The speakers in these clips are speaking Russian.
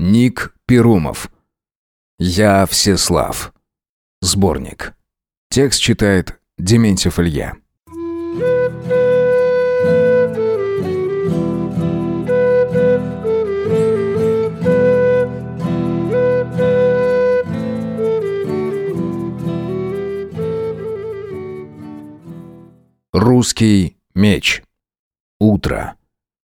Ник Перумов. Я Всеслав. Сборник. Текст читает Дементьев Илья. Русский меч. Утро.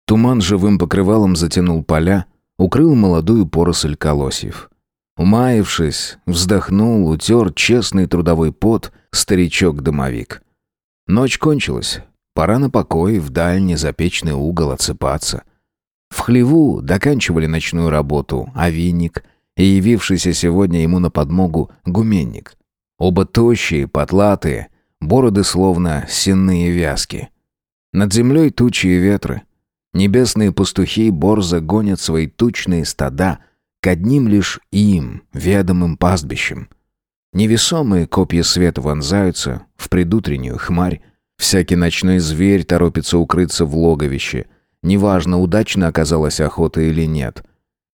Туман живым покрывалом затянул поля, укрыл молодую поросль колосьев. Умаившись, вздохнул, утер честный трудовой пот старичок-домовик. Ночь кончилась. Пора на покой в дальний запечный угол отсыпаться. В хлеву доканчивали ночную работу овинник и явившийся сегодня ему на подмогу гуменник. Оба тощие, потлатые, бороды словно сенные вязки. Над землей тучи и ветры. Небесные пастухи борзо гонят свои тучные стада к одним лишь им, ведомым пастбищам. Невесомые копья света вонзаются в предутреннюю хмарь, всякий ночной зверь торопится укрыться в логовище, неважно, удачно оказалась охота или нет.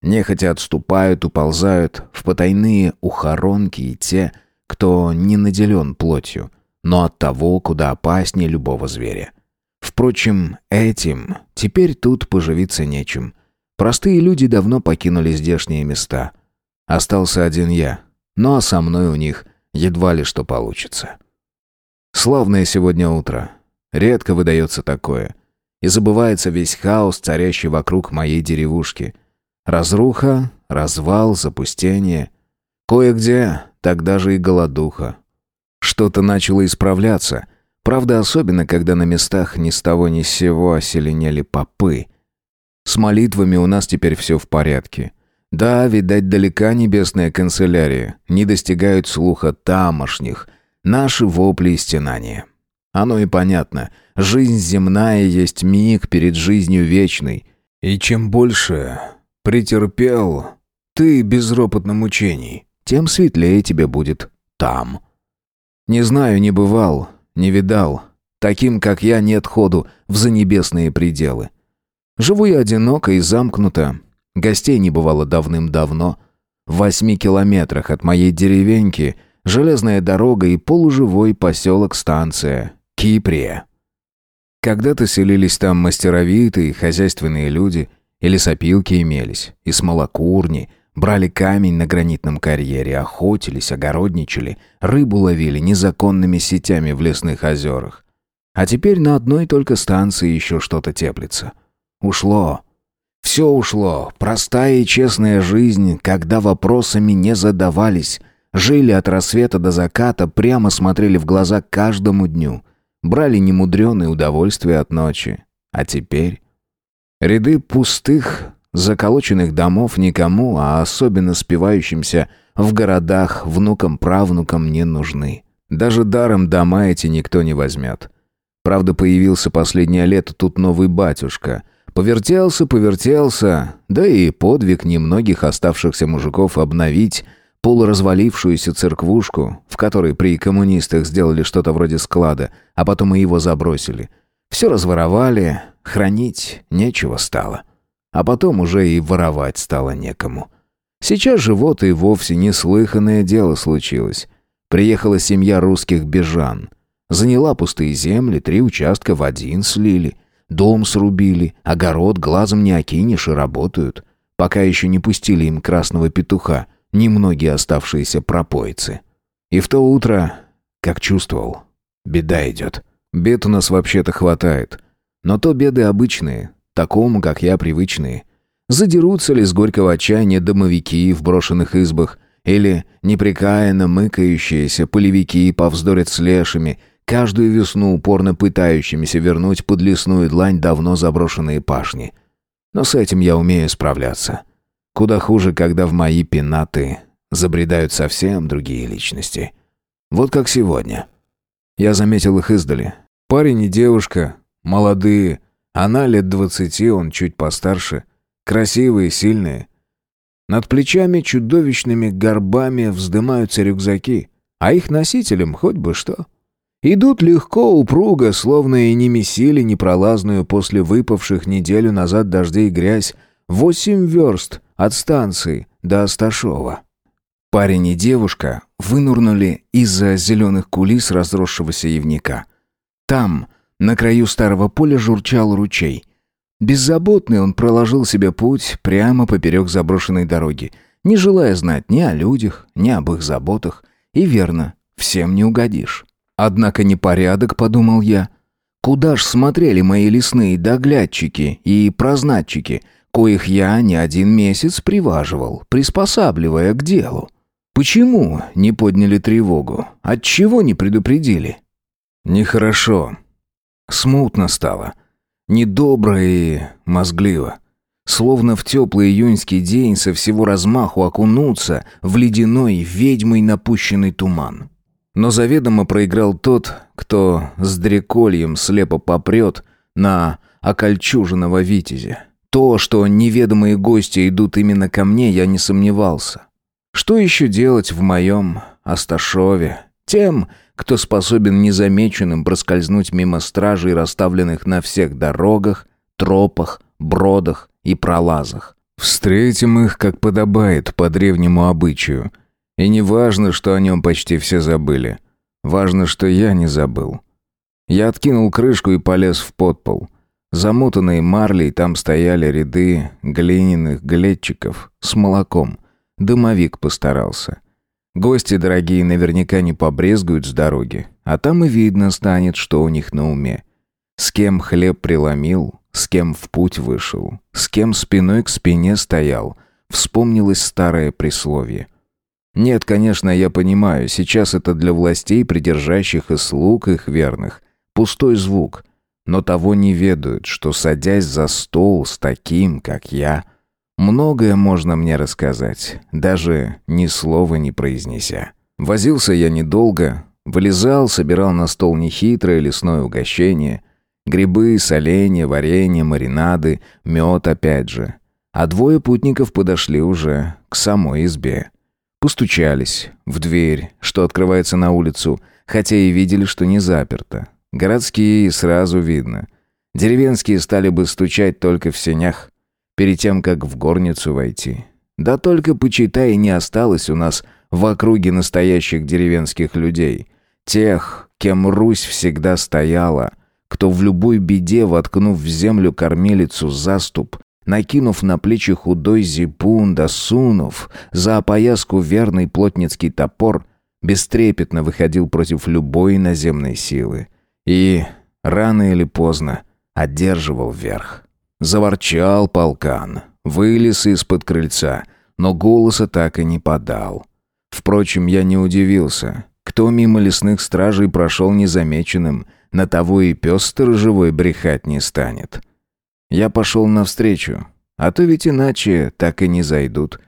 Нехотя отступают, уползают в потайные ухоронки и те, кто не наделен плотью, но от того, куда опаснее любого зверя. Впрочем, этим теперь тут поживиться нечем. Простые люди давно покинули здешние места. Остался один я, ну а со мной у них едва ли что получится. Славное сегодня утро. Редко выдается такое. И забывается весь хаос, царящий вокруг моей деревушки. Разруха, развал, запустение. Кое-где так даже и голодуха. Что-то начало исправляться, Правда, особенно, когда на местах ни с того ни с сего оселенели попы. С молитвами у нас теперь все в порядке. Да, видать, далека небесная канцелярия, не достигают слуха тамошних, наши вопли и стенания. Оно и понятно, жизнь земная есть миг перед жизнью вечной, и чем больше претерпел ты безропотно мучений, тем светлее тебе будет там. Не знаю, не бывал, не видал. Таким, как я, нет ходу в занебесные пределы. Живу я одиноко и замкнуто. Гостей не бывало давным-давно. В восьми километрах от моей деревеньки железная дорога и полуживой поселок-станция Киприя. Когда-то селились там мастеровитые хозяйственные люди, и лесопилки имелись, и смолокурни — Брали камень на гранитном карьере, охотились, огородничали, рыбу ловили незаконными сетями в лесных озерах. А теперь на одной только станции еще что-то теплится. Ушло. Все ушло. Простая и честная жизнь, когда вопросами не задавались. Жили от рассвета до заката, прямо смотрели в глаза каждому дню. Брали немудреные удовольствия от ночи. А теперь... Ряды пустых, Заколоченных домов никому, а особенно спивающимся в городах внукам-правнукам не нужны. Даже даром дома эти никто не возьмет. Правда, появился последнее лето тут новый батюшка. Повертелся, повертелся, да и подвиг немногих оставшихся мужиков обновить полуразвалившуюся церквушку, в которой при коммунистах сделали что-то вроде склада, а потом и его забросили. Все разворовали, хранить нечего стало. А потом уже и воровать стало некому. Сейчас же вот и вовсе неслыханное дело случилось. Приехала семья русских бежан. Заняла пустые земли, три участка в один слили. Дом срубили, огород глазом не окинешь и работают. Пока еще не пустили им красного петуха, немногие оставшиеся пропойцы. И в то утро, как чувствовал, беда идет. Бед у нас вообще-то хватает. Но то беды обычные, такому, как я, привычные. Задерутся ли с горького отчаяния домовики в брошенных избах, или непрекаянно мыкающиеся полевики повздорят с лешими, каждую весну упорно пытающимися вернуть под лесную длань давно заброшенные пашни. Но с этим я умею справляться. Куда хуже, когда в мои пенаты забредают совсем другие личности. Вот как сегодня. Я заметил их издали. Парень и девушка, молодые, она лет двадцати, он чуть постарше. Красивые, сильные. Над плечами чудовищными горбами вздымаются рюкзаки, а их носителям хоть бы что. Идут легко, упруго, словно и не месили непролазную после выпавших неделю назад дождей грязь, восемь верст от станции до Асташова. Парень и девушка вынурнули из-за зеленых кулис разросшегося явника. Там, на краю старого поля, журчал ручей. Беззаботный он проложил себе путь прямо поперек заброшенной дороги, не желая знать ни о людях, ни об их заботах. И верно, всем не угодишь. Однако непорядок, подумал я. Куда ж смотрели мои лесные доглядчики и прознатчики, коих я не один месяц приваживал, приспосабливая к делу? Почему не подняли тревогу? Отчего не предупредили? Нехорошо. Смутно стало. Недобро и мозгливо. Словно в теплый июньский день со всего размаху окунуться в ледяной ведьмой напущенный туман. Но заведомо проиграл тот, кто с дрекольем слепо попрет на окольчуженного витязя. То, что неведомые гости идут именно ко мне, я не сомневался. Что еще делать в моем Асташове? Тем, кто способен незамеченным проскользнуть мимо стражей, расставленных на всех дорогах, тропах, бродах и пролазах. Встретим их, как подобает, по древнему обычаю — и не важно, что о нем почти все забыли. Важно, что я не забыл. Я откинул крышку и полез в подпол. Замотанные марлей там стояли ряды глиняных глетчиков с молоком. Дымовик постарался. Гости дорогие наверняка не побрезгуют с дороги, а там и видно станет, что у них на уме. С кем хлеб преломил, с кем в путь вышел, с кем спиной к спине стоял. Вспомнилось старое присловие. Нет, конечно, я понимаю, сейчас это для властей, придержащих и слуг их верных. Пустой звук. Но того не ведают, что, садясь за стол с таким, как я, многое можно мне рассказать, даже ни слова не произнеся. Возился я недолго, вылезал, собирал на стол нехитрое лесное угощение, грибы, соленья, варенье, маринады, мед опять же. А двое путников подошли уже к самой избе. Постучались в дверь, что открывается на улицу, хотя и видели, что не заперто. Городские сразу видно. Деревенские стали бы стучать только в сенях, перед тем, как в горницу войти. Да только, почитай, не осталось у нас в округе настоящих деревенских людей. Тех, кем Русь всегда стояла, кто в любой беде, воткнув в землю кормилицу заступ, Накинув на плечи худой зипун, досунув за опояску верный плотницкий топор, бестрепетно выходил против любой наземной силы. И, рано или поздно, одерживал верх. Заворчал полкан, вылез из-под крыльца, но голоса так и не подал. Впрочем, я не удивился. Кто мимо лесных стражей прошел незамеченным, на того и пес сторожевой брехать не станет. Я пошел навстречу, а то ведь иначе так и не зайдут.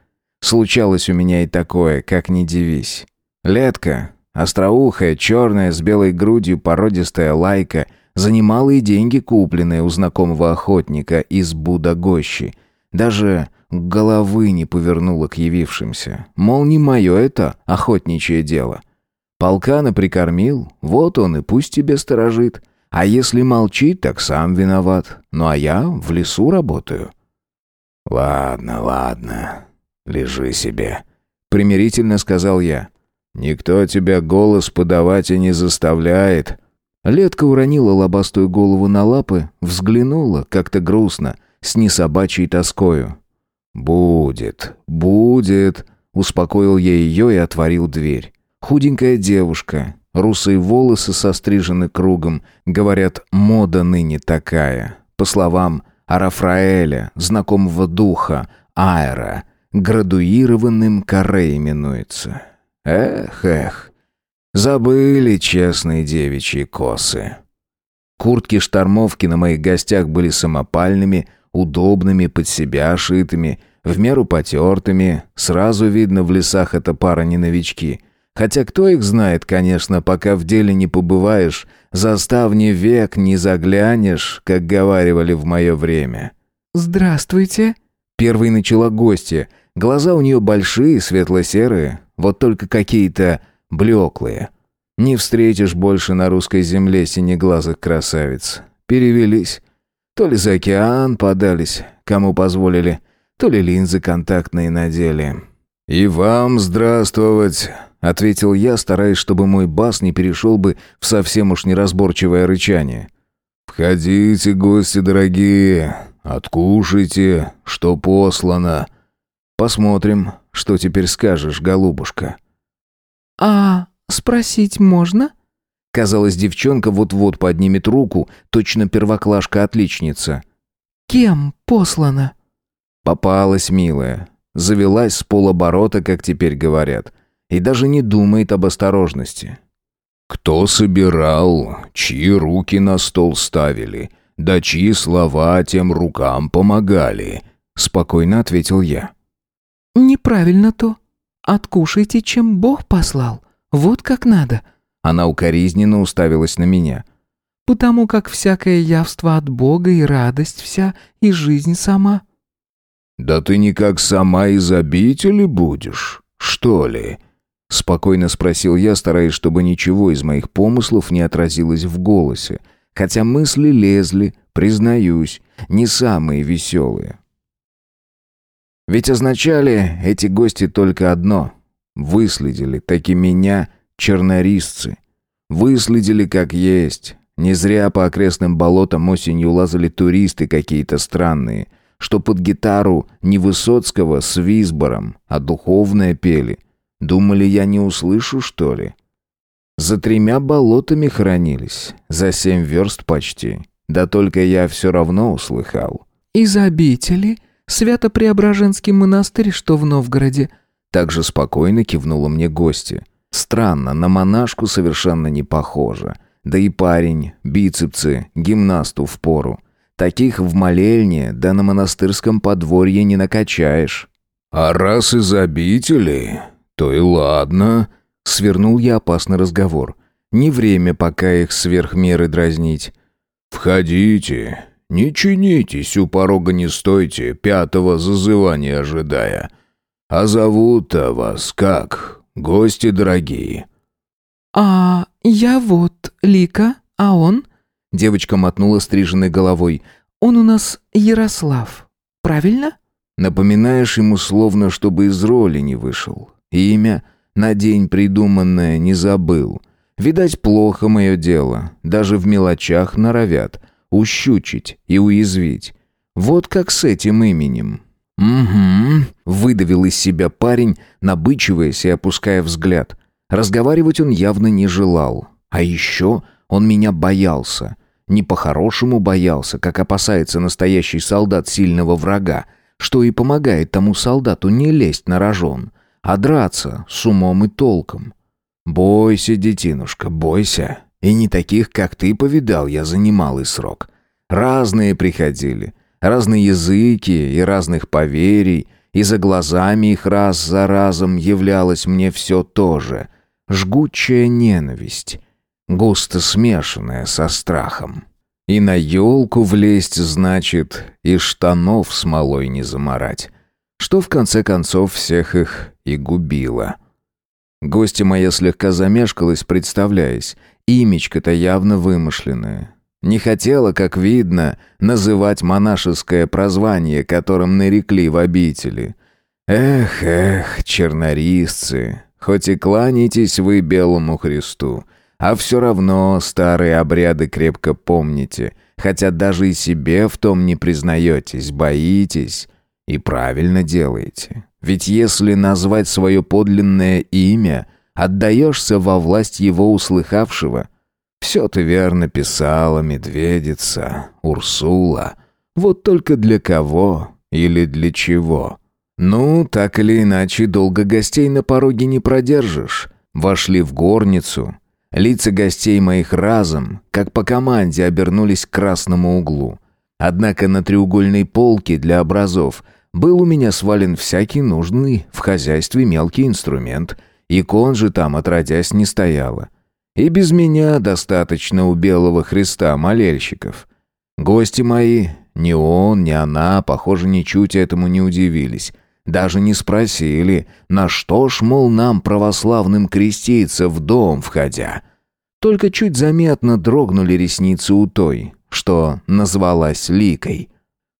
Случалось у меня и такое, как ни дивись. Летка, остроухая, черная, с белой грудью, породистая лайка, занимала и деньги, купленные у знакомого охотника из Будагощи. Даже головы не повернула к явившимся. Мол, не мое это охотничье дело. Полкана прикормил, вот он и пусть тебе сторожит. А если молчит, так сам виноват. Ну а я в лесу работаю. Ладно, ладно. Лежи себе, примирительно сказал я. Никто тебя голос подавать и не заставляет. Летка уронила лобастую голову на лапы, взглянула как-то грустно, с несобачьей тоскою. «Будет, будет», — успокоил я ее и отворил дверь. Худенькая девушка, Русые волосы сострижены кругом. Говорят, мода ныне такая. По словам Арафраэля, знакомого духа, Аэра, градуированным каре именуется. Эх, эх, забыли честные девичьи косы. Куртки-штормовки на моих гостях были самопальными, удобными, под себя шитыми, в меру потертыми. Сразу видно, в лесах эта пара не новички — Хотя кто их знает, конечно, пока в деле не побываешь, за ставни век не заглянешь, как говаривали в мое время. «Здравствуйте!» Первой начала гостья. Глаза у нее большие, светло-серые, вот только какие-то блеклые. Не встретишь больше на русской земле синеглазых красавиц. Перевелись. То ли за океан подались, кому позволили, то ли линзы контактные надели. «И вам здравствовать», — ответил я, стараясь, чтобы мой бас не перешел бы в совсем уж неразборчивое рычание. «Входите, гости дорогие, откушайте, что послано. Посмотрим, что теперь скажешь, голубушка». «А спросить можно?» Казалось, девчонка вот-вот поднимет руку, точно первоклашка-отличница. «Кем послана?» Попалась, милая. Завелась с полоборота, как теперь говорят. И даже не думает об осторожности. «Кто собирал? Чьи руки на стол ставили? Да чьи слова тем рукам помогали?» Спокойно ответил я. «Неправильно то. Откушайте, чем Бог послал. Вот как надо». Она укоризненно уставилась на меня. «Потому как всякое явство от Бога и радость вся, и жизнь сама». «Да ты никак сама из обители будешь, что ли?» Спокойно спросил я, стараясь, чтобы ничего из моих помыслов не отразилось в голосе. Хотя мысли лезли, признаюсь, не самые веселые. Ведь означали эти гости только одно. Выследили таки меня чернорисцы. Выследили как есть. Не зря по окрестным болотам осенью лазали туристы какие-то странные, что под гитару не Высоцкого с Висбором, а духовное пели. Думали, я не услышу, что ли? За тремя болотами хранились, за семь верст почти. Да только я все равно услыхал. «Из обители?» Свято-Преображенский монастырь, что в Новгороде». Также спокойно кивнула мне гостья. Странно, на монашку совершенно не похоже. Да и парень, бицепсы, гимнасту в пору. Таких в молельне, да на монастырском подворье не накачаешь. «А раз из обители, то и ладно», — свернул я опасный разговор. «Не время пока их сверх меры дразнить». «Входите, не чинитесь, у порога не стойте, пятого зазывания ожидая. А зовут-то вас как, гости дорогие?» «А я вот Лика, а он?» Девочка мотнула стриженной головой. «Он у нас Ярослав, правильно?» Напоминаешь ему словно, чтобы из роли не вышел. Имя на день придуманное не забыл. Видать, плохо мое дело. Даже в мелочах норовят ущучить и уязвить. Вот как с этим именем. «Угу», — выдавил из себя парень, набычиваясь и опуская взгляд. Разговаривать он явно не желал. А еще он меня боялся. Не по-хорошему боялся, как опасается настоящий солдат сильного врага, что и помогает тому солдату не лезть на рожон, а драться с умом и толком. «Бойся, детинушка, бойся. И не таких, как ты, повидал я за немалый срок. Разные приходили, разные языки и разных поверий, и за глазами их раз за разом являлось мне все то же. Жгучая ненависть, густо смешанная со страхом. И на елку влезть, значит, и штанов смолой не заморать. Что в конце концов всех их и губило. Гостья моя слегка замешкалась, представляясь, Имечко-то явно вымышленное. Не хотела, как видно, называть монашеское прозвание, которым нарекли в обители. Эх, эх, чернорисцы, хоть и кланяйтесь вы белому Христу, а все равно старые обряды крепко помните, хотя даже и себе в том не признаетесь, боитесь и правильно делаете. Ведь если назвать свое подлинное имя – отдаешься во власть его услыхавшего. Все ты верно писала, медведица, Урсула. Вот только для кого или для чего? Ну, так или иначе, долго гостей на пороге не продержишь. Вошли в горницу. Лица гостей моих разом, как по команде, обернулись к красному углу. Однако на треугольной полке для образов был у меня свален всякий нужный в хозяйстве мелкий инструмент — Икон же там отродясь не стояло. И без меня достаточно у белого Христа молельщиков. Гости мои, ни он, ни она, похоже, ничуть этому не удивились. Даже не спросили, на что ж, мол, нам, православным, креститься в дом входя. Только чуть заметно дрогнули ресницы у той, что назвалась Ликой.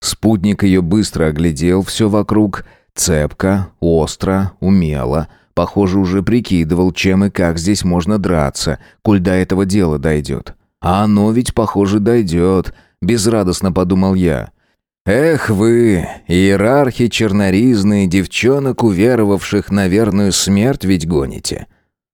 Спутник ее быстро оглядел все вокруг, цепко, остро, умело, похоже, уже прикидывал, чем и как здесь можно драться, коль до этого дела дойдет. А оно ведь, похоже, дойдет, безрадостно подумал я. Эх вы, иерархи черноризные, девчонок, уверовавших на верную смерть ведь гоните.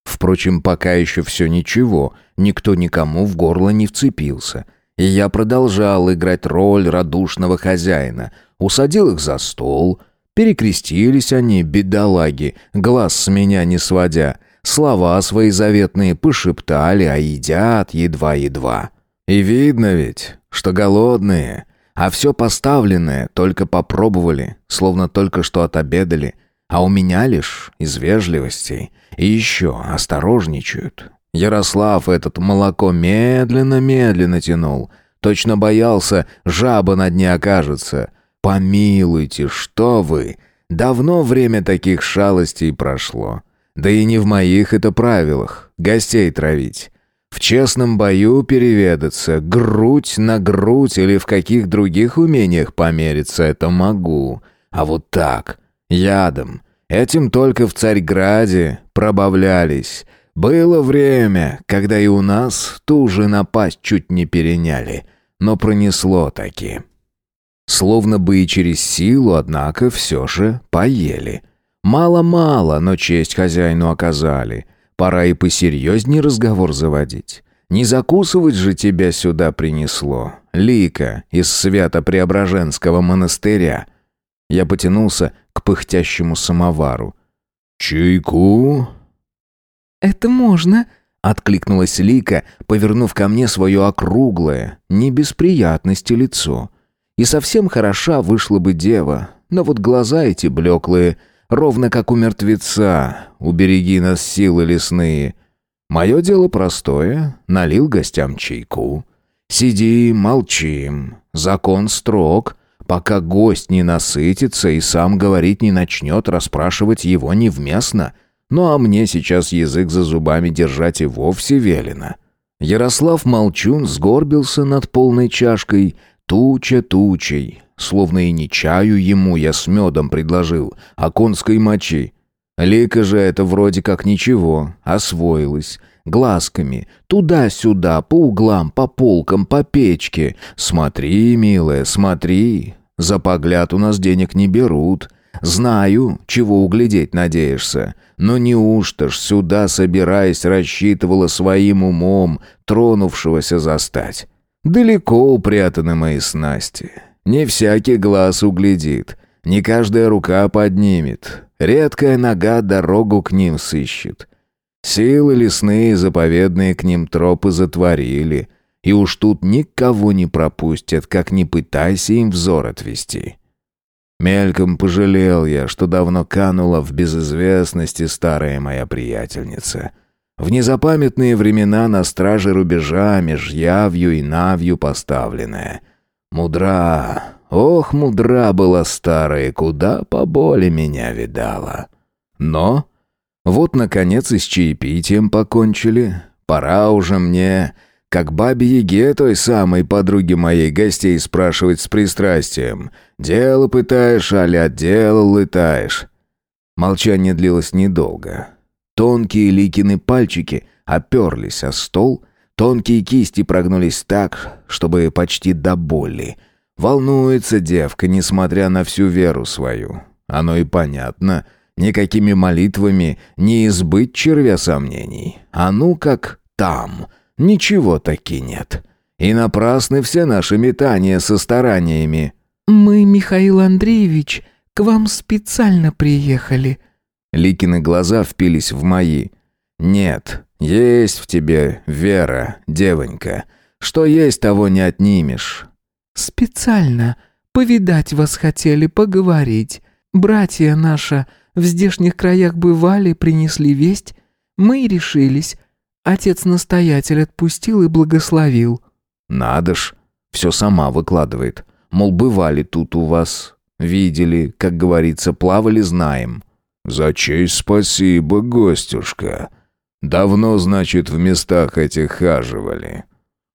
Впрочем, пока еще все ничего, никто никому в горло не вцепился — и я продолжал играть роль радушного хозяина. Усадил их за стол. Перекрестились они, бедолаги, глаз с меня не сводя. Слова свои заветные пошептали, а едят едва-едва. И видно ведь, что голодные, а все поставленное только попробовали, словно только что отобедали, а у меня лишь из вежливости. И еще осторожничают, Ярослав этот молоко медленно-медленно тянул. Точно боялся, жаба на дне окажется. Помилуйте, что вы! Давно время таких шалостей прошло. Да и не в моих это правилах. Гостей травить. В честном бою переведаться, грудь на грудь или в каких других умениях помериться это могу. А вот так, ядом. Этим только в Царьграде пробавлялись. Было время, когда и у нас ту же напасть чуть не переняли, но пронесло таки. Словно бы и через силу, однако, все же поели. Мало-мало, но честь хозяину оказали. Пора и посерьезнее разговор заводить. Не закусывать же тебя сюда принесло. Лика из Свято-Преображенского монастыря. Я потянулся к пыхтящему самовару. «Чайку?» «Это можно», — откликнулась Лика, повернув ко мне свое округлое, не без приятности лицо. И совсем хороша вышла бы дева, но вот глаза эти блеклые, ровно как у мертвеца, убереги нас силы лесные. Мое дело простое, налил гостям чайку. Сидим, молчим, закон строг, пока гость не насытится и сам говорить не начнет, расспрашивать его невместно — ну а мне сейчас язык за зубами держать и вовсе велено. Ярослав Молчун сгорбился над полной чашкой, туча тучей, словно и не чаю ему я с медом предложил, а конской мочи. Лика же это вроде как ничего, освоилась, глазками, туда-сюда, по углам, по полкам, по печке. Смотри, милая, смотри, за погляд у нас денег не берут. Знаю, чего углядеть надеешься. Но неужто ж сюда, собираясь, рассчитывала своим умом тронувшегося застать? Далеко упрятаны мои снасти. Не всякий глаз углядит, не каждая рука поднимет. Редкая нога дорогу к ним сыщет. Силы лесные заповедные к ним тропы затворили, и уж тут никого не пропустят, как не пытайся им взор отвести. Мельком пожалел я, что давно канула в безызвестности старая моя приятельница. В незапамятные времена на страже рубежа меж явью и навью поставленная. Мудра, ох, мудра была старая, куда поболе меня видала. Но вот, наконец, и с чаепитием покончили. Пора уже мне как бабе-яге той самой подруги моей гостей спрашивать с пристрастием. «Дело пытаешь, а ли от дела лытаешь?» Молчание длилось недолго. Тонкие Ликины пальчики оперлись о стол, тонкие кисти прогнулись так, чтобы почти до боли. Волнуется девка, несмотря на всю веру свою. Оно и понятно. Никакими молитвами не избыть червя сомнений. А ну как там — Ничего таки нет. И напрасны все наши метания со стараниями. Мы, Михаил Андреевич, к вам специально приехали. Ликины глаза впились в мои. Нет, есть в тебе вера, девонька. Что есть, того не отнимешь. Специально повидать вас хотели, поговорить. Братья наши в здешних краях бывали, принесли весть. Мы и решились Отец-настоятель отпустил и благословил». «Надо ж, все сама выкладывает. Мол, бывали тут у вас, видели, как говорится, плавали, знаем». «За честь спасибо, гостюшка. Давно, значит, в местах этих хаживали.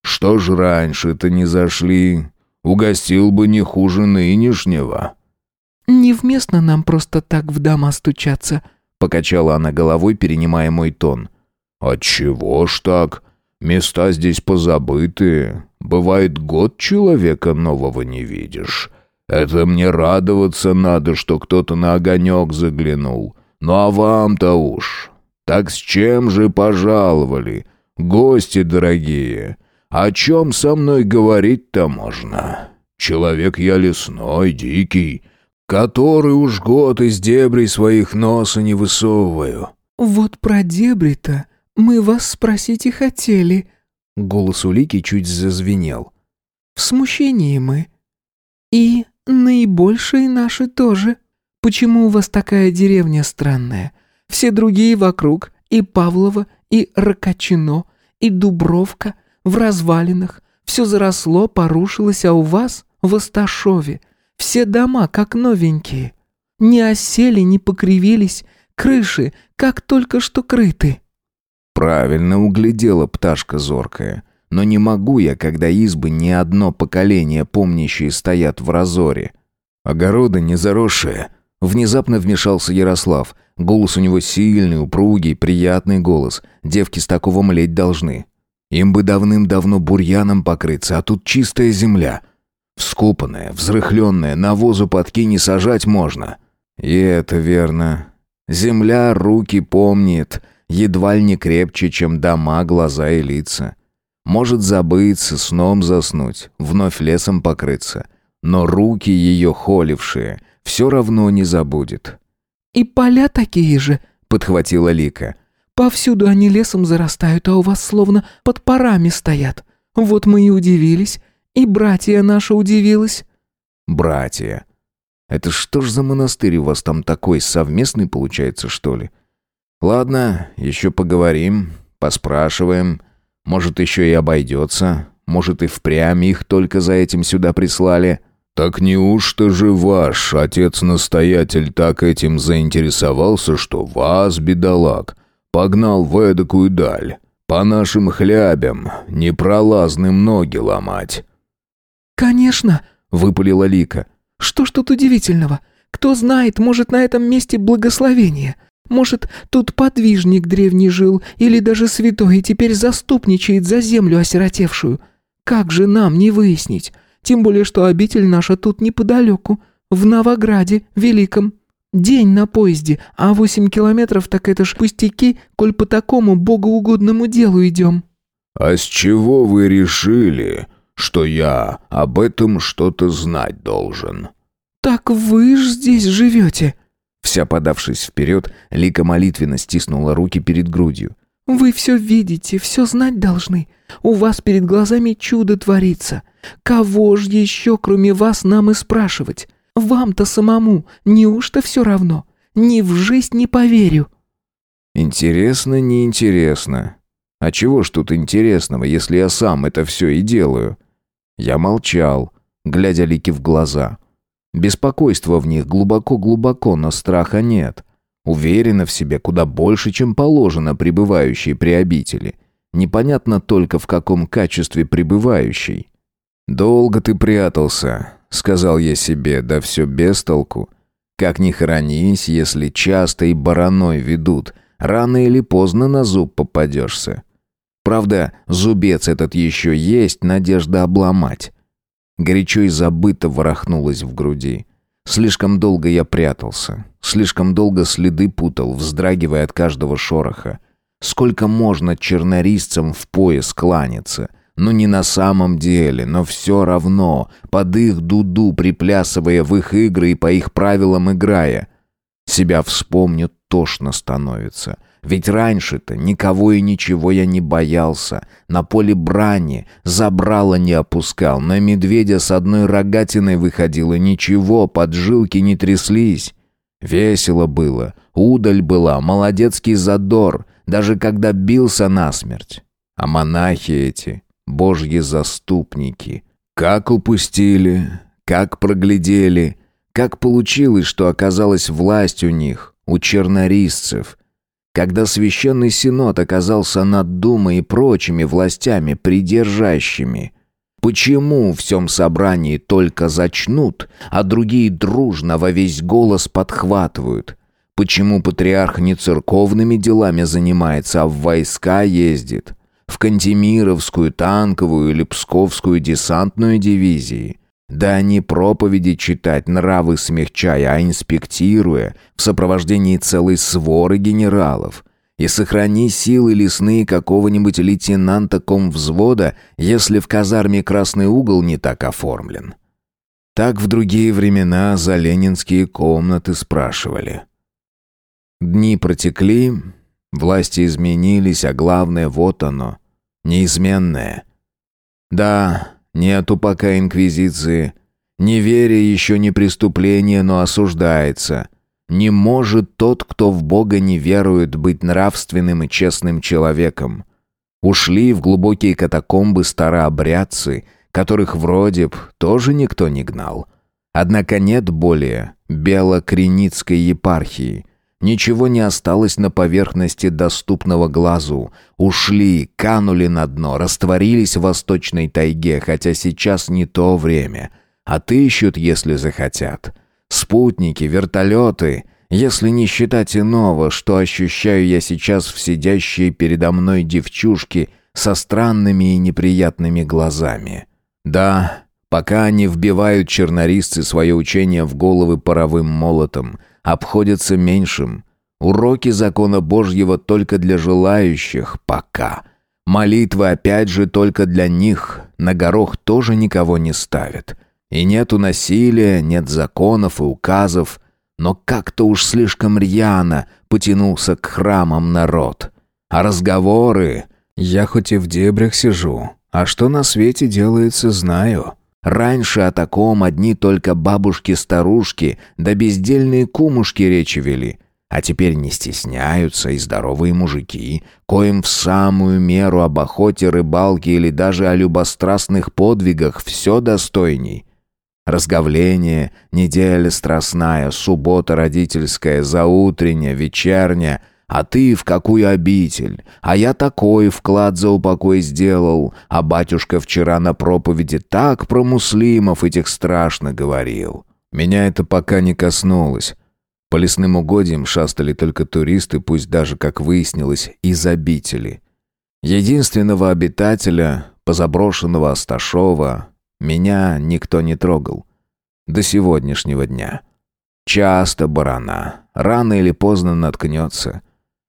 Что ж раньше-то не зашли? Угостил бы не хуже нынешнего». «Невместно нам просто так в дома стучаться», — покачала она головой, перенимая мой тон. «Отчего ж так? Места здесь позабытые. Бывает, год человека нового не видишь. Это мне радоваться надо, что кто-то на огонек заглянул. Ну а вам-то уж. Так с чем же пожаловали, гости дорогие? О чем со мной говорить-то можно? Человек я лесной, дикий, который уж год из дебрей своих носа не высовываю». «Вот про дебри-то мы вас спросить и хотели». Голос Улики чуть зазвенел. «В смущении мы. И наибольшие наши тоже. Почему у вас такая деревня странная? Все другие вокруг, и Павлово, и Рокочино, и Дубровка, в развалинах. Все заросло, порушилось, а у вас, в Осташове, все дома как новенькие. Не осели, не покривились, крыши, как только что крыты». Правильно углядела пташка зоркая. Но не могу я, когда избы не одно поколение помнящие стоят в разоре. Огороды не заросшие. Внезапно вмешался Ярослав. Голос у него сильный, упругий, приятный голос. Девки с такого млеть должны. Им бы давным-давно бурьяном покрыться, а тут чистая земля. Вскопанная, взрыхленная, навозу подки не сажать можно. И это верно. Земля руки помнит, едва ли не крепче, чем дома, глаза и лица. Может забыться, сном заснуть, вновь лесом покрыться. Но руки ее холившие все равно не забудет. «И поля такие же», — подхватила Лика. «Повсюду они лесом зарастают, а у вас словно под парами стоят. Вот мы и удивились, и братья наша удивилась». «Братья? Это что ж за монастырь у вас там такой, совместный получается, что ли? Ладно, еще поговорим, поспрашиваем». Может, еще и обойдется. Может, и впрямь их только за этим сюда прислали. Так неужто же ваш отец-настоятель так этим заинтересовался, что вас, бедолаг, погнал в эдакую даль? По нашим хлябям непролазным ноги ломать. «Конечно», — выпалила Лика. «Что ж тут удивительного? Кто знает, может, на этом месте благословение. Может, тут подвижник древний жил, или даже святой, и теперь заступничает за землю осиротевшую. Как же нам не выяснить? Тем более, что обитель наша тут неподалеку, в Новограде Великом. День на поезде, а восемь километров так это ж пустяки, коль по такому богоугодному делу идем». «А с чего вы решили, что я об этом что-то знать должен?» «Так вы ж здесь живете», Вся подавшись вперед, Лика молитвенно стиснула руки перед грудью. «Вы все видите, все знать должны. У вас перед глазами чудо творится. Кого ж еще, кроме вас, нам и спрашивать? Вам-то самому неужто все равно? Ни в жизнь не поверю». «Интересно, неинтересно. А чего ж тут интересного, если я сам это все и делаю?» Я молчал, глядя Лике в глаза. Беспокойство в них глубоко-глубоко, но страха нет. Уверена в себе куда больше, чем положено пребывающей при обители. Непонятно только в каком качестве пребывающей. «Долго ты прятался», — сказал я себе, да все без толку. «Как ни хоронись, если часто и бараной ведут, рано или поздно на зуб попадешься. Правда, зубец этот еще есть, надежда обломать. Горячо и забыто ворохнулось в груди. Слишком долго я прятался. Слишком долго следы путал, вздрагивая от каждого шороха. Сколько можно чернорисцам в пояс кланяться? Ну не на самом деле, но все равно, под их дуду приплясывая в их игры и по их правилам играя. Себя вспомню, тошно становится. Ведь раньше-то никого и ничего я не боялся. На поле брани забрало не опускал, на медведя с одной рогатиной выходило ничего, поджилки не тряслись. Весело было, удаль была, молодецкий задор, даже когда бился насмерть. А монахи эти, божьи заступники, как упустили, как проглядели, как получилось, что оказалась власть у них, у чернорисцев — когда священный синод оказался над Думой и прочими властями придержащими. Почему в всем собрании только зачнут, а другие дружно во весь голос подхватывают? Почему патриарх не церковными делами занимается, а в войска ездит? В Кантемировскую танковую или Псковскую десантную дивизии? Да не проповеди читать, нравы смягчая, а инспектируя, в сопровождении целой своры генералов – и сохрани силы лесные какого-нибудь лейтенанта комвзвода, если в казарме красный угол не так оформлен. Так в другие времена за ленинские комнаты спрашивали. Дни протекли, власти изменились, а главное вот оно, неизменное. Да, нету пока инквизиции, неверие еще не преступление, но осуждается. Не может тот, кто в Бога не верует, быть нравственным и честным человеком. Ушли в глубокие катакомбы старообрядцы, которых вроде б тоже никто не гнал. Однако нет более Белокреницкой епархии. Ничего не осталось на поверхности доступного глазу. Ушли, канули на дно, растворились в восточной тайге, хотя сейчас не то время. Отыщут, если захотят. Спутники, вертолеты, если не считать иного, что ощущаю я сейчас в сидящей передо мной девчушке со странными и неприятными глазами. Да, пока они вбивают чернорисцы свое учение в головы паровым молотом, обходятся меньшим. Уроки закона Божьего только для желающих, пока. Молитвы опять же только для них, на горох тоже никого не ставят. И нету насилия, нет законов и указов, но как-то уж слишком рьяно потянулся к храмам народ. А разговоры... Я хоть и в дебрях сижу, а что на свете делается, знаю. Раньше о таком одни только бабушки-старушки да бездельные кумушки речи вели, а теперь не стесняются и здоровые мужики, коим в самую меру об охоте, рыбалке или даже о любострастных подвигах все достойней. Разговление, неделя страстная, суббота родительская, заутренняя, вечерняя. А ты в какую обитель? А я такой вклад за упокой сделал. А батюшка вчера на проповеди так про муслимов этих страшно говорил. Меня это пока не коснулось. По лесным угодьям шастали только туристы, пусть даже, как выяснилось, из обители. Единственного обитателя, позаброшенного Асташова, меня никто не трогал. До сегодняшнего дня. Часто барана. Рано или поздно наткнется.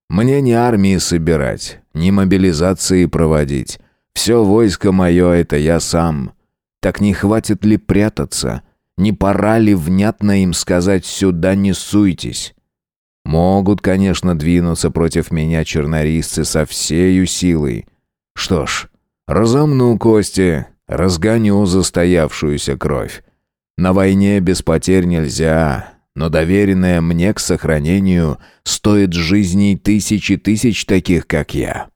Мне не армии собирать, ни мобилизации проводить. Все войско мое — это я сам. Так не хватит ли прятаться? Не пора ли внятно им сказать «сюда не суйтесь»? Могут, конечно, двинуться против меня чернорисцы со всею силой. Что ж, разомну кости, Разгоню застоявшуюся кровь. На войне без потерь нельзя, но доверенное мне к сохранению стоит жизней тысячи тысяч таких, как я.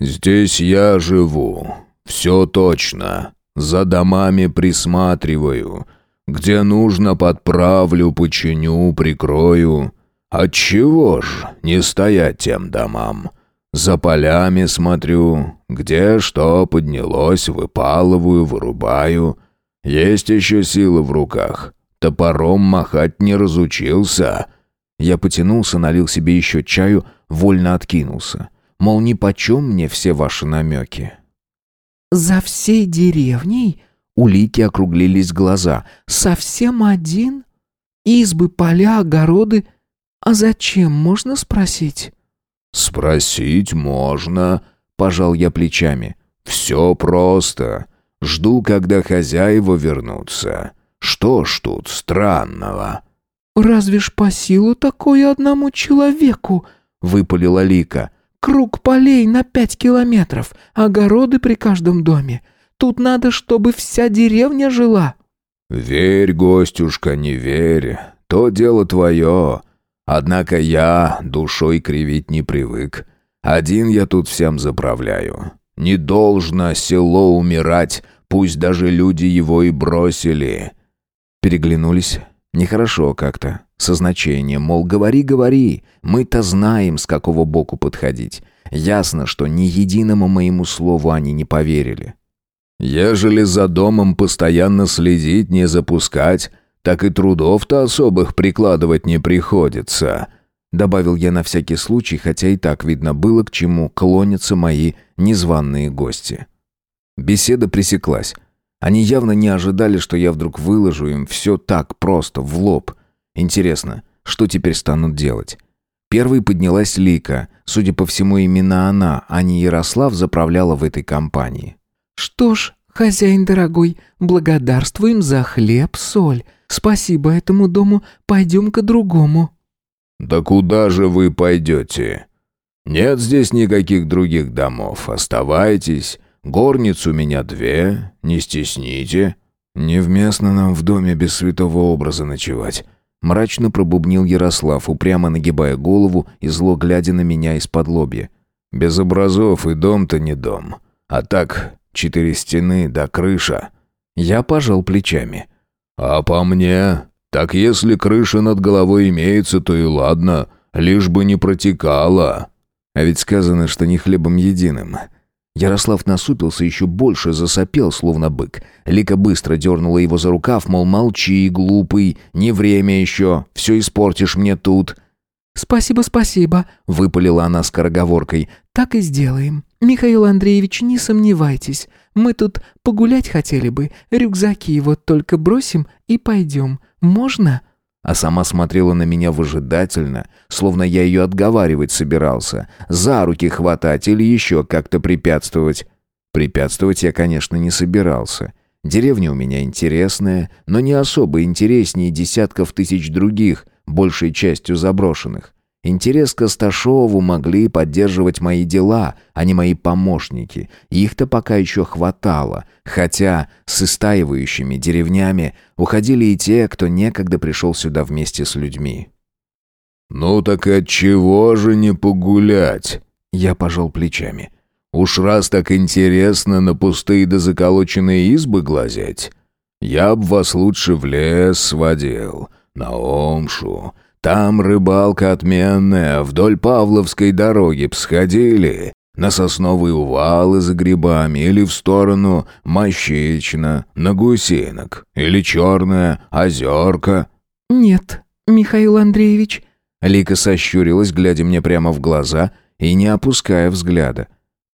Здесь я живу. Все точно. За домами присматриваю. Где нужно, подправлю, починю, прикрою. Отчего ж не стоять тем домам? За полями смотрю, где что поднялось, выпалываю, вырубаю. Есть еще силы в руках. Топором махать не разучился. Я потянулся, налил себе еще чаю, вольно откинулся. Мол, ни почем мне все ваши намеки. «За всей деревней?» Улики округлились глаза. «Совсем один? Избы, поля, огороды? А зачем, можно спросить?» «Спросить можно», — пожал я плечами. «Все просто. Жду, когда хозяева вернутся. Что ж тут странного?» «Разве ж по силу такое одному человеку?» — выпалила Лика. «Круг полей на пять километров, огороды при каждом доме. Тут надо, чтобы вся деревня жила». «Верь, гостюшка, не верь. То дело твое. Однако я душой кривить не привык. Один я тут всем заправляю. Не должно село умирать, пусть даже люди его и бросили». Переглянулись. Нехорошо как-то. Со значением, мол, говори, говори. Мы-то знаем, с какого боку подходить. Ясно, что ни единому моему слову они не поверили. Ежели за домом постоянно следить, не запускать, так и трудов-то особых прикладывать не приходится», добавил я на всякий случай, хотя и так видно было, к чему клонятся мои незваные гости. Беседа пресеклась. Они явно не ожидали, что я вдруг выложу им все так просто, в лоб. Интересно, что теперь станут делать? Первой поднялась Лика. Судя по всему, именно она, а не Ярослав, заправляла в этой компании. «Что ж, хозяин дорогой, благодарствуем за хлеб, соль. Спасибо этому дому, пойдем к другому». «Да куда же вы пойдете? Нет здесь никаких других домов. Оставайтесь. Горниц у меня две, не стесните». «Невместно нам в доме без святого образа ночевать», — мрачно пробубнил Ярослав, упрямо нагибая голову и зло глядя на меня из-под лобья. «Без образов и дом-то не дом. А так, четыре стены да крыша». Я пожал плечами. «А по мне, так если крыша над головой имеется, то и ладно, лишь бы не протекала». А ведь сказано, что не хлебом единым. Ярослав насупился еще больше, засопел, словно бык. Лика быстро дернула его за рукав, мол, молчи, глупый, не время еще, все испортишь мне тут. «Спасибо, спасибо», — выпалила она скороговоркой. «Так и сделаем. Михаил Андреевич, не сомневайтесь. Мы тут погулять хотели бы. Рюкзаки вот только бросим и пойдем. Можно?» А сама смотрела на меня выжидательно, словно я ее отговаривать собирался, за руки хватать или еще как-то препятствовать. Препятствовать я, конечно, не собирался. Деревня у меня интересная, но не особо интереснее десятков тысяч других, большей частью заброшенных. Интерес к Асташову могли поддерживать мои дела, а не мои помощники. Их-то пока еще хватало, хотя с истаивающими деревнями уходили и те, кто некогда пришел сюда вместе с людьми. «Ну так от чего же не погулять?» Я пожал плечами. «Уж раз так интересно на пустые да заколоченные избы глазеть, я б вас лучше в лес сводил, на Омшу». Там рыбалка отменная, вдоль Павловской дороги сходили, на сосновые увалы за грибами или в сторону Мощечно, на гусенок, или Черная озерка». «Нет, Михаил Андреевич». Лика сощурилась, глядя мне прямо в глаза и не опуская взгляда.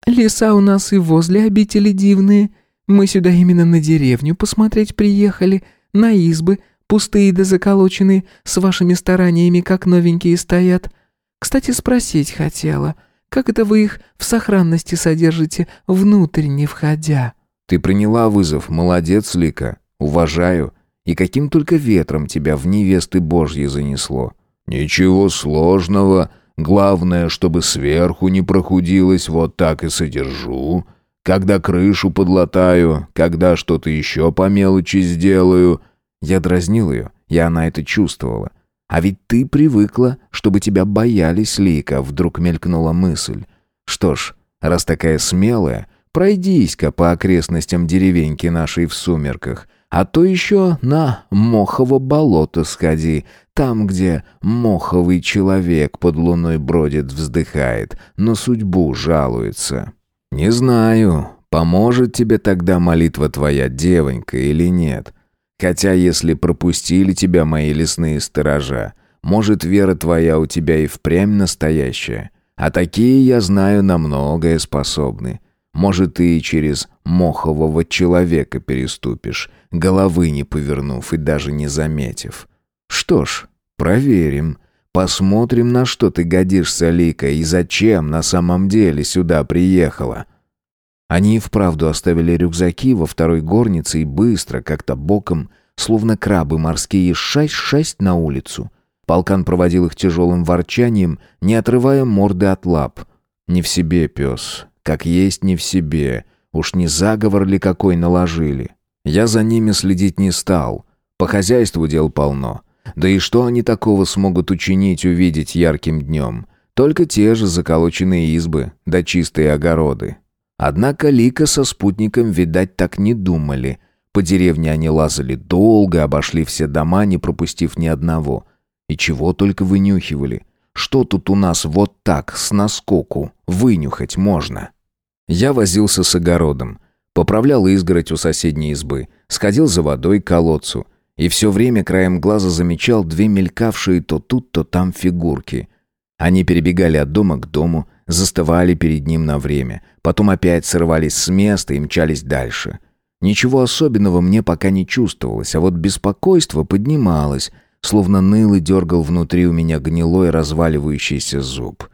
«Леса у нас и возле обители дивные. Мы сюда именно на деревню посмотреть приехали, на избы, Пустые да заколоченные, с вашими стараниями как новенькие стоят. Кстати, спросить хотела, как это вы их в сохранности содержите, внутрь не входя?» «Ты приняла вызов, молодец, Лика. Уважаю. И каким только ветром тебя в невесты Божьи занесло». «Ничего сложного. Главное, чтобы сверху не прохудилось, вот так и содержу. Когда крышу подлатаю, когда что-то еще по мелочи сделаю, я дразнил ее, и она это чувствовала. «А ведь ты привыкла, чтобы тебя боялись, Лика», — вдруг мелькнула мысль. «Что ж, раз такая смелая, пройдись-ка по окрестностям деревеньки нашей в сумерках, а то еще на Мохово болото сходи, там, где моховый человек под луной бродит, вздыхает, но судьбу жалуется. Не знаю, поможет тебе тогда молитва твоя, девонька, или нет. Хотя если пропустили тебя мои лесные сторожа, может, вера твоя у тебя и впрямь настоящая. А такие, я знаю, на многое способны. Может, ты и через мохового человека переступишь, головы не повернув и даже не заметив. Что ж, проверим. Посмотрим, на что ты годишься, Лика, и зачем на самом деле сюда приехала. Они и вправду оставили рюкзаки во второй горнице и быстро, как-то боком, словно крабы морские, шасть-шасть на улицу. Полкан проводил их тяжелым ворчанием, не отрывая морды от лап. Не в себе пес, как есть не в себе. Уж не заговор ли какой наложили. Я за ними следить не стал. По хозяйству дел полно. Да и что они такого смогут учинить, увидеть ярким днем? Только те же заколоченные избы, да чистые огороды. Однако Лика со спутником, видать, так не думали. По деревне они лазали долго, обошли все дома, не пропустив ни одного. И чего только вынюхивали. Что тут у нас вот так, с наскоку, вынюхать можно? Я возился с огородом. Поправлял изгородь у соседней избы, сходил за водой к колодцу и все время краем глаза замечал две мелькавшие то тут, то там фигурки. Они перебегали от дома к дому, застывали перед ним на время, потом опять срывались с места и мчались дальше. Ничего особенного мне пока не чувствовалось, а вот беспокойство поднималось, словно ныл и дергал внутри у меня гнилой разваливающийся зуб.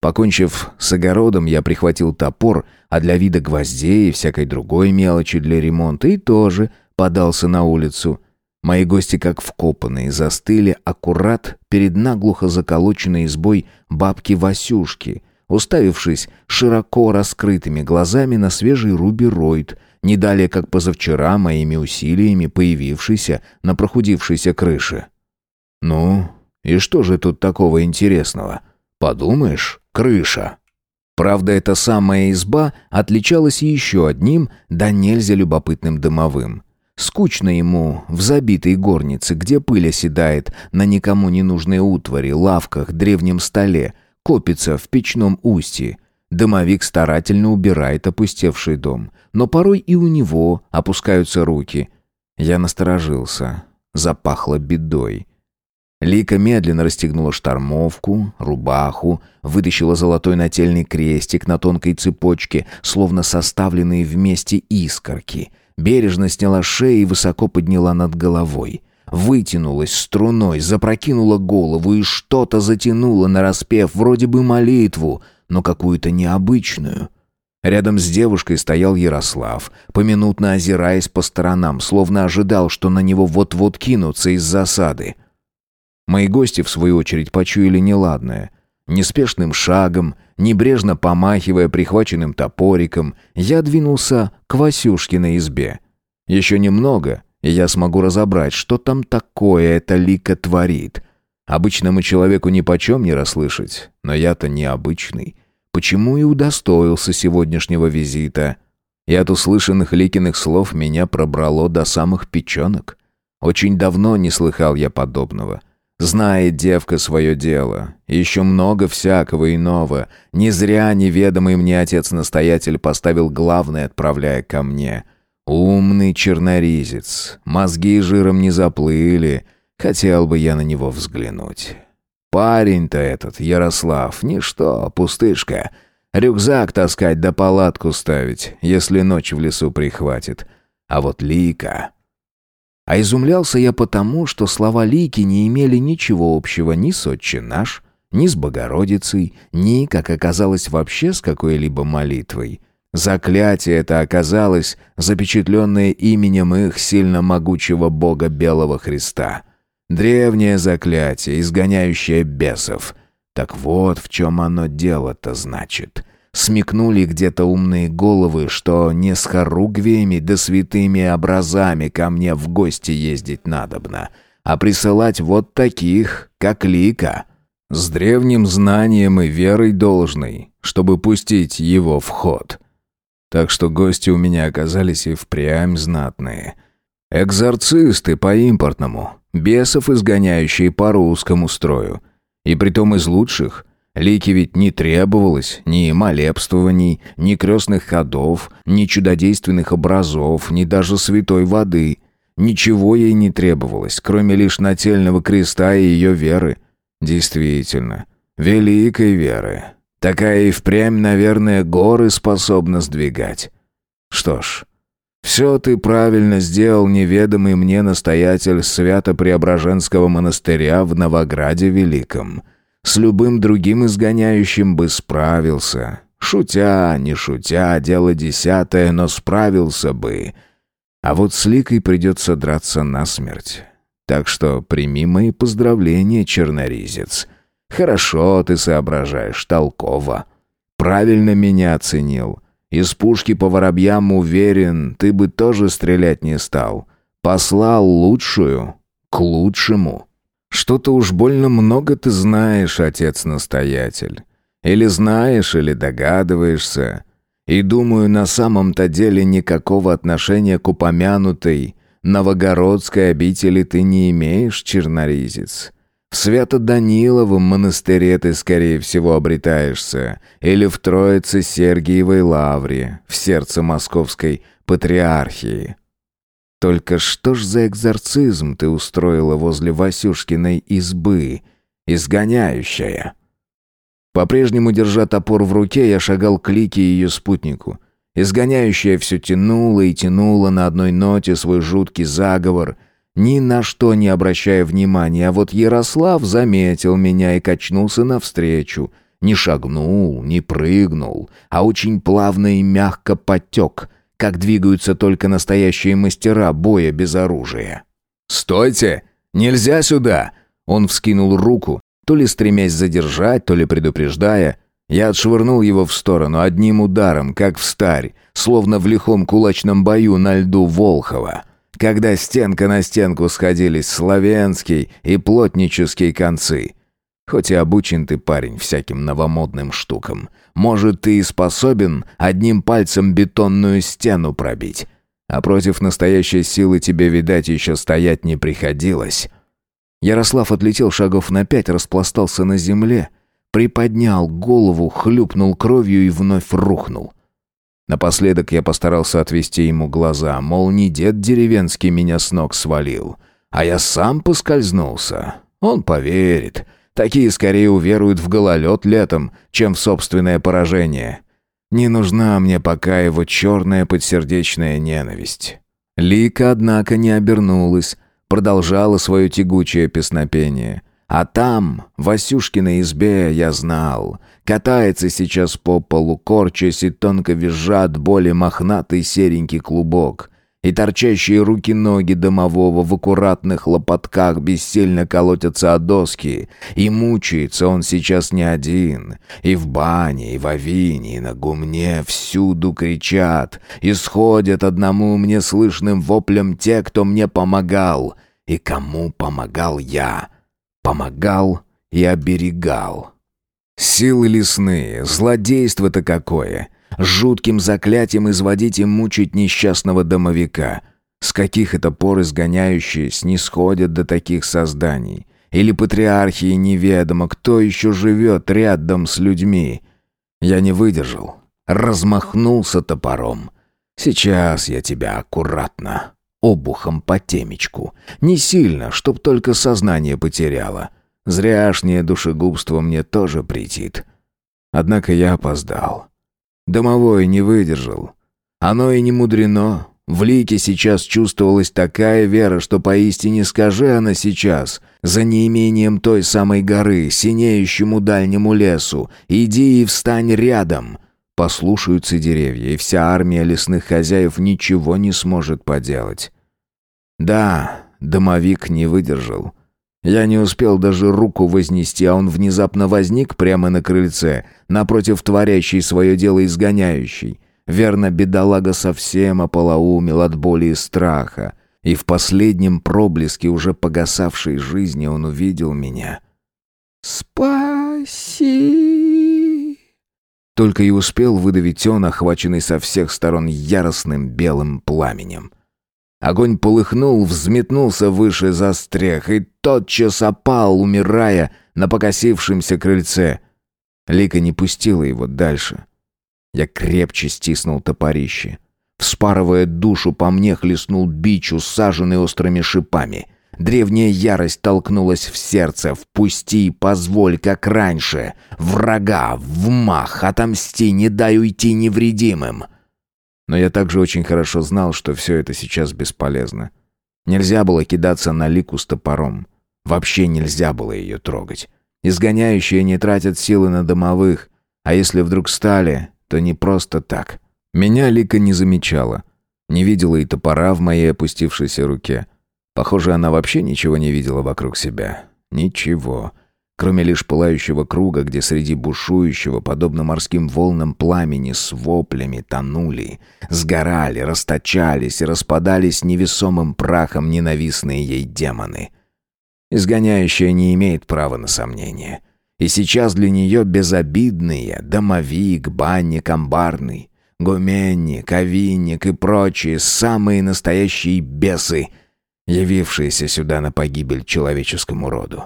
Покончив с огородом, я прихватил топор, а для вида гвоздей и всякой другой мелочи для ремонта и тоже подался на улицу. Мои гости, как вкопанные, застыли аккурат перед наглухо заколоченной избой бабки Васюшки, уставившись широко раскрытыми глазами на свежий рубероид, не далее как позавчера моими усилиями появившийся на прохудившейся крыше. «Ну, и что же тут такого интересного? Подумаешь, крыша!» Правда, эта самая изба отличалась еще одним, да нельзя любопытным дымовым. Скучно ему в забитой горнице, где пыль оседает на никому не нужной утвари, лавках, древнем столе, копится в печном устье. Домовик старательно убирает опустевший дом, но порой и у него опускаются руки. Я насторожился. Запахло бедой. Лика медленно расстегнула штормовку, рубаху, вытащила золотой нательный крестик на тонкой цепочке, словно составленные вместе искорки. Бережно сняла шею и высоко подняла над головой. Вытянулась струной, запрокинула голову и что-то затянула нараспев, вроде бы молитву, но какую-то необычную. Рядом с девушкой стоял Ярослав, поминутно озираясь по сторонам, словно ожидал, что на него вот-вот кинутся из засады. Мои гости, в свою очередь, почуяли неладное. Неспешным шагом, небрежно помахивая прихваченным топориком, я двинулся к Васюшкиной избе. Еще немного, и я смогу разобрать, что там такое эта лика творит. Обычному человеку нипочем не расслышать, но я-то необычный. Почему и удостоился сегодняшнего визита? И от услышанных Ликиных слов меня пробрало до самых печенок. Очень давно не слыхал я подобного. Знает девка свое дело. Еще много всякого иного. Не зря неведомый мне отец-настоятель поставил главное, отправляя ко мне. Умный черноризец. Мозги жиром не заплыли. Хотел бы я на него взглянуть. Парень-то этот, Ярослав, ничто, пустышка. Рюкзак таскать да палатку ставить, если ночь в лесу прихватит. А вот Лика... А изумлялся я потому, что слова Лики не имели ничего общего ни с «Отче наш», ни с Богородицей, ни, как оказалось, вообще с какой-либо молитвой. Заклятие это оказалось, запечатленное именем их сильно могучего Бога Белого Христа — Древнее заклятие, изгоняющее бесов. Так вот в чем оно дело-то значит. Смекнули где-то умные головы, что не с хоругвиями да святыми образами ко мне в гости ездить надобно, а присылать вот таких, как Лика, с древним знанием и верой должной, чтобы пустить его в ход. Так что гости у меня оказались и впрямь знатные. Экзорцисты по-импортному, Бесов, изгоняющие по русскому строю. И притом из лучших. Лики ведь не требовалось ни молебствований, ни крестных ходов, ни чудодейственных образов, ни даже святой воды. Ничего ей не требовалось, кроме лишь нательного креста и ее веры. Действительно, великой веры. Такая и впрямь, наверное, горы способна сдвигать. Что ж, «Все ты правильно сделал, неведомый мне настоятель Свято-Преображенского монастыря в Новограде Великом. С любым другим изгоняющим бы справился. Шутя, не шутя, дело десятое, но справился бы. А вот с Ликой придется драться насмерть. Так что прими мои поздравления, черноризец. Хорошо ты соображаешь, толково. Правильно меня оценил». Из пушки по воробьям уверен, ты бы тоже стрелять не стал. Послал лучшую к лучшему. Что-то уж больно много ты знаешь, отец-настоятель. Или знаешь, или догадываешься. И думаю, на самом-то деле никакого отношения к упомянутой новогородской обители ты не имеешь, черноризец. В Свято-Даниловом монастыре ты, скорее всего, обретаешься, или в Троице Сергиевой Лавре, в сердце Московской Патриархии. Только что ж за экзорцизм ты устроила возле Васюшкиной избы, изгоняющая?» По-прежнему, держа топор в руке, я шагал к Лике и ее спутнику. Изгоняющая все тянула и тянула на одной ноте свой жуткий заговор, ни на что не обращая внимания, а вот Ярослав заметил меня и качнулся навстречу. Не шагнул, не прыгнул, а очень плавно и мягко потек, как двигаются только настоящие мастера боя без оружия. «Стойте! Нельзя сюда!» Он вскинул руку, то ли стремясь задержать, то ли предупреждая. Я отшвырнул его в сторону одним ударом, как в старь, словно в лихом кулачном бою на льду Волхова, когда стенка на стенку сходились славянский и плотнические концы. Хоть и обучен ты, парень, всяким новомодным штукам. Может, ты и способен одним пальцем бетонную стену пробить. А против настоящей силы тебе, видать, еще стоять не приходилось. Ярослав отлетел шагов на пять, распластался на земле, приподнял голову, хлюпнул кровью и вновь рухнул. Напоследок я постарался отвести ему глаза, мол, не дед деревенский меня с ног свалил, а я сам поскользнулся. Он поверит. Такие скорее уверуют в гололед летом, чем в собственное поражение. Не нужна мне пока его черная подсердечная ненависть. Лика, однако, не обернулась, продолжала свое тягучее песнопение. А там, в Васюшкиной избе, я знал, катается сейчас по полу, корчась и тонко визжат боли мохнатый серенький клубок и торчащие руки-ноги домового в аккуратных лопатках бессильно колотятся о доски, и мучается он сейчас не один, и в бане, и в авине, и на гумне всюду кричат, исходят одному мне слышным воплем те, кто мне помогал, и кому помогал я, помогал и оберегал. Силы лесные, злодейство-то какое! Жутким заклятием изводить и мучить несчастного домовика. С каких это пор изгоняющие снисходят до таких созданий? Или патриархии неведомо, кто еще живет рядом с людьми? Я не выдержал, размахнулся топором. Сейчас я тебя аккуратно, обухом по темечку. Не сильно, чтоб только сознание потеряло. Зряшнее душегубство мне тоже претит. Однако я опоздал. Домовой не выдержал. Оно и не мудрено. В лике сейчас чувствовалась такая вера, что поистине скажи она сейчас, за неимением той самой горы, синеющему дальнему лесу, иди и встань рядом. Послушаются деревья, и вся армия лесных хозяев ничего не сможет поделать. Да, домовик не выдержал. Я не успел даже руку вознести, а он внезапно возник прямо на крыльце, напротив творящей свое дело изгоняющей. Верно, бедолага совсем ополоумел от боли и страха. И в последнем проблеске уже погасавшей жизни он увидел меня. «Спаси!» Только и успел выдавить он, охваченный со всех сторон яростным белым пламенем. Огонь полыхнул, взметнулся выше застрях и тотчас опал, умирая на покосившемся крыльце. Лика не пустила его дальше. Я крепче стиснул топорище. Вспарывая душу, по мне хлестнул бич, усаженный острыми шипами. Древняя ярость толкнулась в сердце. «Впусти, позволь, как раньше! Врага, в мах, отомсти, не дай уйти невредимым!» Но я также очень хорошо знал, что все это сейчас бесполезно. Нельзя было кидаться на лику с топором. Вообще нельзя было ее трогать. Изгоняющие не тратят силы на домовых, а если вдруг стали, то не просто так. Меня Лика не замечала. Не видела и топора в моей опустившейся руке. Похоже, она вообще ничего не видела вокруг себя. Ничего кроме лишь пылающего круга, где среди бушующего, подобно морским волнам пламени, с воплями тонули, сгорали, расточались и распадались невесомым прахом ненавистные ей демоны. Изгоняющая не имеет права на сомнение. И сейчас для нее безобидные домовик, банник, амбарный, гуменник, овинник и прочие самые настоящие бесы, явившиеся сюда на погибель человеческому роду.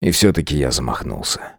И все-таки я замахнулся.